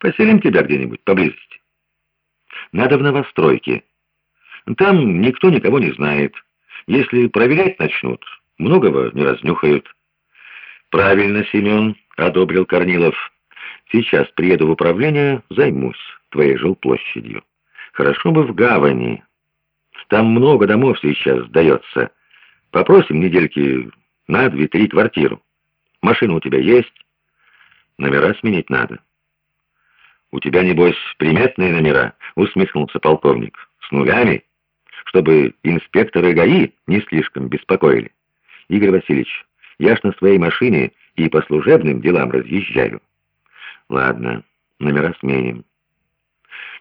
Поселим тебя где-нибудь поблизости. Надо в новостройке. Там никто никого не знает. Если проверять начнут, многого не разнюхают. Правильно, Семен, — одобрил Корнилов. Сейчас приеду в управление, займусь твоей жилплощадью. Хорошо бы в гавани. Там много домов сейчас сдается. Попросим недельки на две-три квартиру. Машина у тебя есть? Номера сменить надо. «У тебя, небось, приметные номера?» — усмехнулся полковник. «С нулями? Чтобы инспекторы ГАИ не слишком беспокоили. Игорь Васильевич, я ж на своей машине и по служебным делам разъезжаю. Ладно, номера сменим.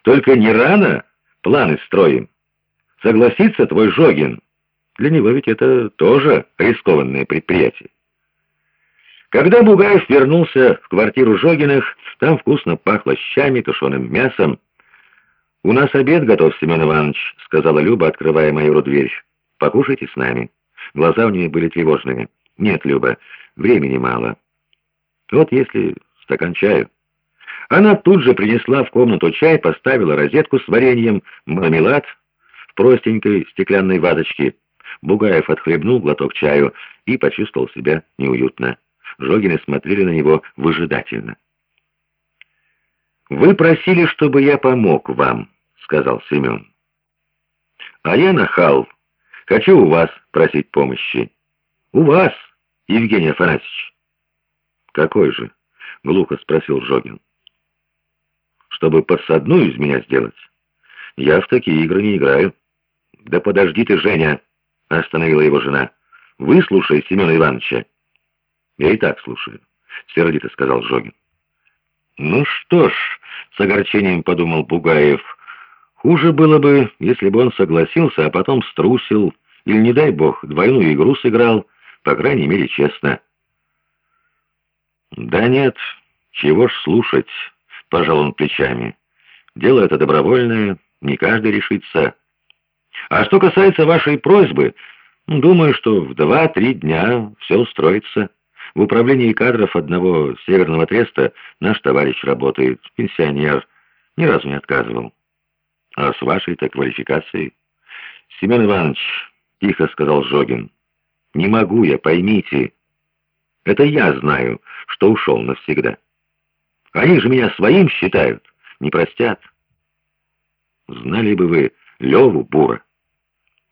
Только не рано планы строим. Согласится твой Жогин. Для него ведь это тоже рискованное предприятие. Когда Бугаев вернулся в квартиру Жогиных, там вкусно пахло щами, тушеным мясом. «У нас обед готов, Семен Иванович», — сказала Люба, открывая майору дверь. «Покушайте с нами». Глаза у нее были тревожными. «Нет, Люба, времени мало». «Вот если стакан чаю». Она тут же принесла в комнату чай, поставила розетку с вареньем, мармелад в простенькой стеклянной вазочке. Бугаев отхлебнул глоток чаю и почувствовал себя неуютно. Жогины смотрели на него выжидательно. «Вы просили, чтобы я помог вам», — сказал Семен. «А я нахал. Хочу у вас просить помощи. У вас, Евгений Афанасьевич». «Какой же?» — глухо спросил Жогин. «Чтобы подсадную из меня сделать? Я в такие игры не играю». «Да подожди ты, Женя!» — остановила его жена. «Выслушай Семена Ивановича». «Я и так слушаю», — сердито сказал Жогин. «Ну что ж», — с огорчением подумал Бугаев, — «хуже было бы, если бы он согласился, а потом струсил, или, не дай бог, двойную игру сыграл, по крайней мере, честно». «Да нет, чего ж слушать», — пожал он плечами. «Дело это добровольное, не каждый решится. А что касается вашей просьбы, думаю, что в два-три дня все устроится». В управлении кадров одного северного треста наш товарищ работает, пенсионер, ни разу не отказывал. А с вашей-то квалификацией? Семен Иванович, тихо сказал Жогин, не могу я, поймите. Это я знаю, что ушел навсегда. Они же меня своим считают, не простят. Знали бы вы Леву Бура.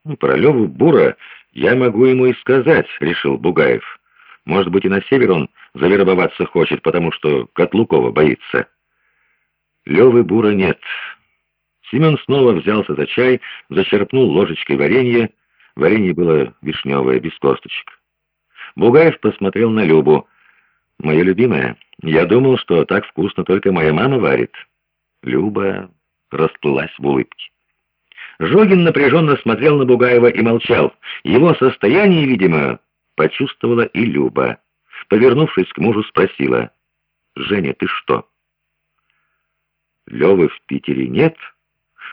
Ну, про Леву Бура я могу ему и сказать, решил Бугаев. Может быть, и на север он завербоваться хочет, потому что Котлукова боится. Левы Бура нет. Семен снова взялся за чай, зачерпнул ложечкой варенье. Варенье было вишневое, без косточек. Бугаев посмотрел на Любу. «Моя любимая, я думал, что так вкусно только моя мама варит». Люба расплылась в улыбке. Жогин напряженно смотрел на Бугаева и молчал. Его состояние, видимо, почувствовала и Люба. Повернувшись к мужу, спросила, «Женя, ты что?» «Левы в Питере нет?»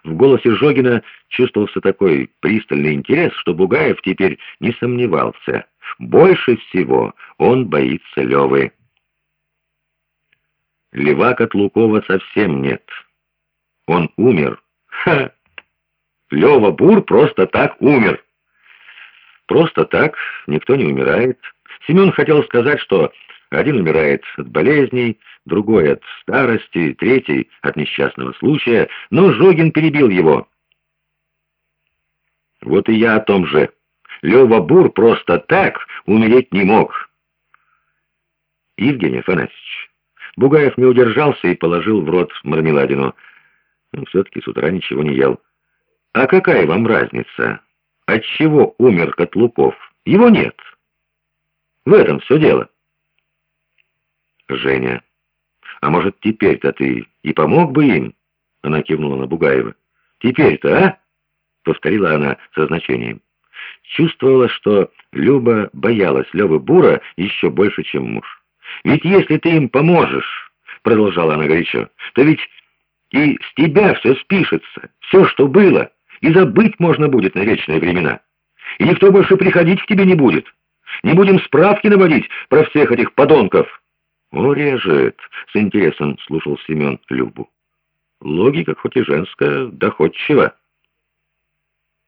В голосе Жогина чувствовался такой пристальный интерес, что Бугаев теперь не сомневался. Больше всего он боится Левы. Левак от Лукова совсем нет. Он умер. Ха! Лева Бур просто так умер. Просто так никто не умирает. Семен хотел сказать, что один умирает от болезней, другой от старости, третий от несчастного случая, но Жогин перебил его. Вот и я о том же. Лева Бур просто так умереть не мог. Евгений Афанасьевич, Бугаев не удержался и положил в рот мармеладину. Ну, все-таки с утра ничего не ел. А какая вам разница? Отчего умер Котлуков? Его нет. В этом все дело. Женя, а может теперь-то ты и помог бы им? Она кивнула на Бугаева. Теперь-то, а? Повторила она со значением. Чувствовала, что Люба боялась Левы Бура еще больше, чем муж. «Ведь если ты им поможешь, — продолжала она горячо, — то ведь и с тебя все спишется, все, что было» и забыть можно будет на вечные времена. И никто больше приходить к тебе не будет. Не будем справки наводить про всех этих подонков». «О, режет!» — с интересом слушал Семен Любу. «Логика, хоть и женская, доходчива».